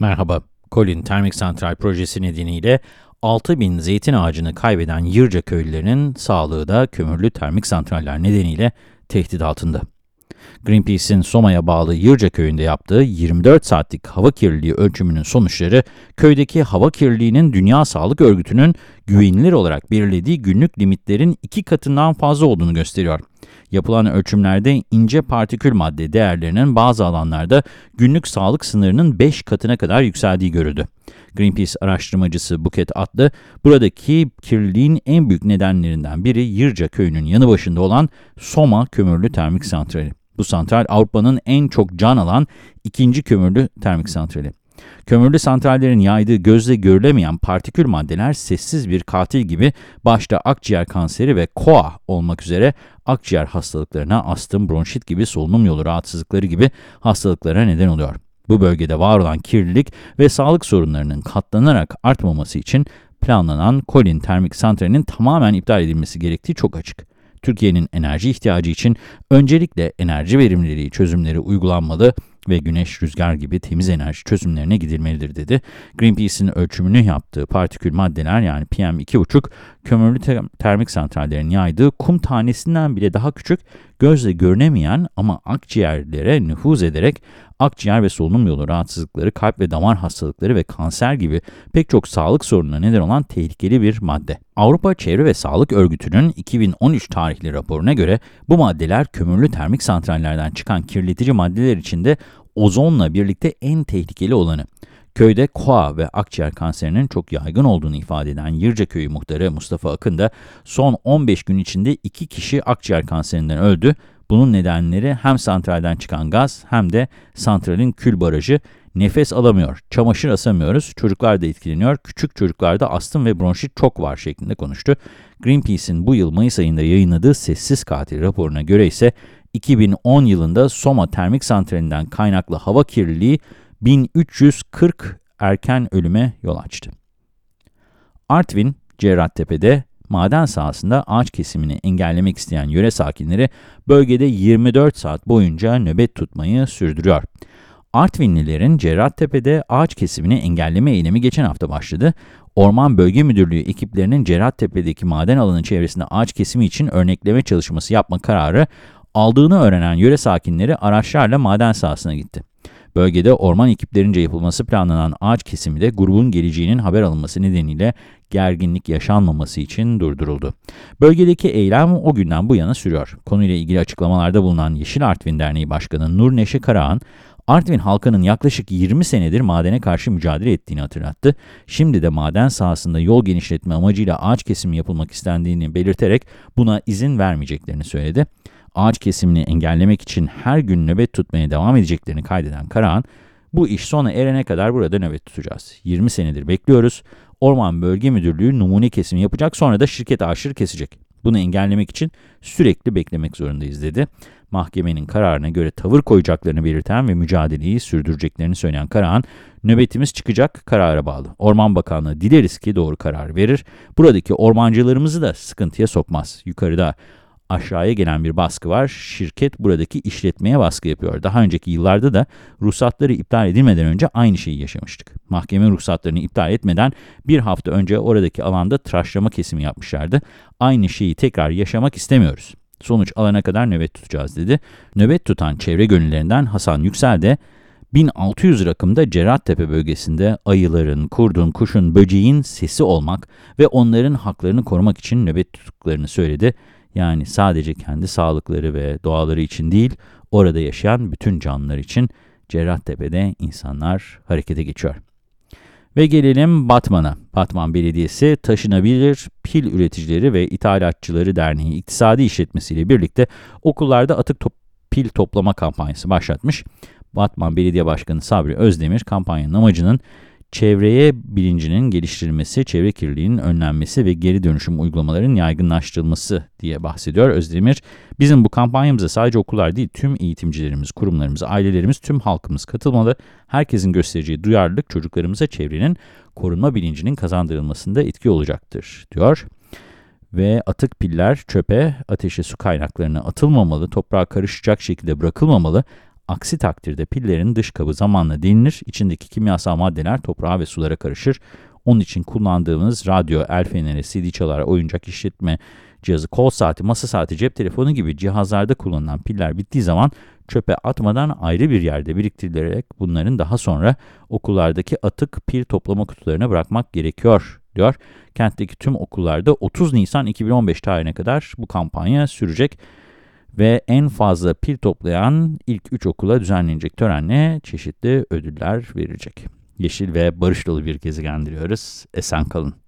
Merhaba, Colin Termik Santral projesi nedeniyle 6000 zeytin ağacını kaybeden Yırca köylülerinin sağlığı da kömürlü termik santraller nedeniyle tehdit altında. Greenpeace'in Soma'ya bağlı Yırca köyünde yaptığı 24 saatlik hava kirliliği ölçümünün sonuçları, köydeki hava kirliliğinin Dünya Sağlık Örgütü'nün güvenilir olarak belirlediği günlük limitlerin iki katından fazla olduğunu gösteriyor. Yapılan ölçümlerde ince partikül madde değerlerinin bazı alanlarda günlük sağlık sınırının 5 katına kadar yükseldiği görüldü. Greenpeace araştırmacısı Buket Atlı, buradaki kirliliğin en büyük nedenlerinden biri Yırca köyünün yanı başında olan Soma kömürlü termik santrali. Bu santral Avrupa'nın en çok can alan ikinci kömürlü termik santrali. Kömürlü santrallerin yaydığı gözle görülemeyen partikül maddeler sessiz bir katil gibi başta akciğer kanseri ve koa olmak üzere akciğer hastalıklarına, astım, bronşit gibi solunum yolu rahatsızlıkları gibi hastalıklara neden oluyor. Bu bölgede var olan kirlilik ve sağlık sorunlarının katlanarak artmaması için planlanan Kolin Termik Santrali'nin tamamen iptal edilmesi gerektiği çok açık. Türkiye'nin enerji ihtiyacı için öncelikle enerji verimliliği çözümleri uygulanmalı ve güneş, rüzgar gibi temiz enerji çözümlerine gidilmelidir dedi. Greenpeace'in ölçümünü yaptığı partikül maddeler yani PM2,5 kömürlü te termik santrallerin yaydığı kum tanesinden bile daha küçük, gözle görünemeyen ama akciğerlere nüfuz ederek akciğer ve solunum yolu rahatsızlıkları, kalp ve damar hastalıkları ve kanser gibi pek çok sağlık sorununa neden olan tehlikeli bir madde. Avrupa Çevre ve Sağlık Örgütü'nün 2013 tarihli raporuna göre bu maddeler kömürlü termik santrallerden çıkan kirletici maddeler içinde ozonla birlikte en tehlikeli olanı. Köyde koa ve akciğer kanserinin çok yaygın olduğunu ifade eden Yırca Köyü muhtarı Mustafa Akın da son 15 gün içinde 2 kişi akciğer kanserinden öldü. Bunun nedenleri hem santralden çıkan gaz hem de santralin kül barajı. Nefes alamıyor, çamaşır asamıyoruz, çocuklar da etkileniyor, küçük çocuklarda astım ve bronşit çok var şeklinde konuştu. Greenpeace'in bu yıl Mayıs ayında yayınladığı Sessiz Katil raporuna göre ise 2010 yılında Soma Termik Santrali'nden kaynaklı hava kirliliği 1340 erken ölüme yol açtı. Artvin, Cerrahtepe'de maden sahasında ağaç kesimini engellemek isteyen yöre sakinleri bölgede 24 saat boyunca nöbet tutmayı sürdürüyor. Artvinlilerin Cerrahtepe'de ağaç kesimini engelleme eylemi geçen hafta başladı. Orman Bölge Müdürlüğü ekiplerinin Cerrahtepe'deki maden alanı çevresinde ağaç kesimi için örnekleme çalışması yapma kararı aldığını öğrenen yöre sakinleri araçlarla maden sahasına gitti. Bölgede orman ekiplerince yapılması planlanan ağaç kesimi de grubun geleceğinin haber alınması nedeniyle gerginlik yaşanmaması için durduruldu. Bölgedeki eylem o günden bu yana sürüyor. Konuyla ilgili açıklamalarda bulunan Yeşil Artvin Derneği Başkanı Nur Neşe Karahan, Artvin halkının yaklaşık 20 senedir madene karşı mücadele ettiğini hatırlattı. Şimdi de maden sahasında yol genişletme amacıyla ağaç kesimi yapılmak istendiğini belirterek buna izin vermeyeceklerini söyledi ağaç kesimini engellemek için her gün nöbet tutmaya devam edeceklerini kaydeden Karahan, bu iş sona erene kadar burada nöbet tutacağız. 20 senedir bekliyoruz. Orman Bölge Müdürlüğü numune kesimi yapacak sonra da şirket ağaçları kesecek. Bunu engellemek için sürekli beklemek zorundayız dedi. Mahkemenin kararına göre tavır koyacaklarını belirten ve mücadeleyi sürdüreceklerini söyleyen Karahan, nöbetimiz çıkacak karara bağlı. Orman Bakanlığı dileriz ki doğru karar verir. Buradaki ormancılarımızı da sıkıntıya sokmaz. Yukarıda aşağıya gelen bir baskı var. Şirket buradaki işletmeye baskı yapıyor. Daha önceki yıllarda da ruhsatları iptal edilmeden önce aynı şeyi yaşamıştık. Mahkeme ruhsatlarını iptal etmeden bir hafta önce oradaki alanda tıraşlama kesimi yapmışlardı. Aynı şeyi tekrar yaşamak istemiyoruz. Sonuç alana kadar nöbet tutacağız dedi. Nöbet tutan çevre gönüllerinden Hasan Yüksel de 1600 rakımda Cerattepe bölgesinde ayıların, kurdun, kuşun, böceğin sesi olmak ve onların haklarını korumak için nöbet tuttuklarını söyledi. Yani sadece kendi sağlıkları ve doğaları için değil, orada yaşayan bütün canlılar için Cerrahtepe'de insanlar harekete geçiyor. Ve gelelim Batman'a. Batman Belediyesi Taşınabilir Pil Üreticileri ve İthalatçıları Derneği İktisadi İşletmesiyle birlikte okullarda atık top pil toplama kampanyası başlatmış. Batman Belediye Başkanı Sabri Özdemir kampanyanın amacının çevreye bilincinin geliştirilmesi, çevre kirliliğinin önlenmesi ve geri dönüşüm uygulamalarının yaygınlaştırılması diye bahsediyor Özdemir. Bizim bu kampanyamıza sadece okullar değil, tüm eğitimcilerimiz, kurumlarımız, ailelerimiz, tüm halkımız katılmalı. Herkesin göstereceği duyarlılık çocuklarımıza çevrenin korunma bilincinin kazandırılmasında etki olacaktır, diyor. Ve atık piller çöpe, ateşe su kaynaklarına atılmamalı, toprağa karışacak şekilde bırakılmamalı, Aksi takdirde pillerin dış kabı zamanla delinir, içindeki kimyasal maddeler toprağa ve sulara karışır. Onun için kullandığımız radyo, el feneri, CD çalar, oyuncak işletme cihazı, kol saati, masa saati, cep telefonu gibi cihazlarda kullanılan piller bittiği zaman çöpe atmadan ayrı bir yerde biriktirilerek bunların daha sonra okullardaki atık pil toplama kutularına bırakmak gerekiyor, diyor. Kentteki tüm okullarda 30 Nisan 2015 tarihine kadar bu kampanya sürecek ve en fazla pil toplayan ilk 3 okula düzenlenecek törenle çeşitli ödüller verilecek. Yeşil ve barış dolu bir gezegen diliyoruz. Esen kalın.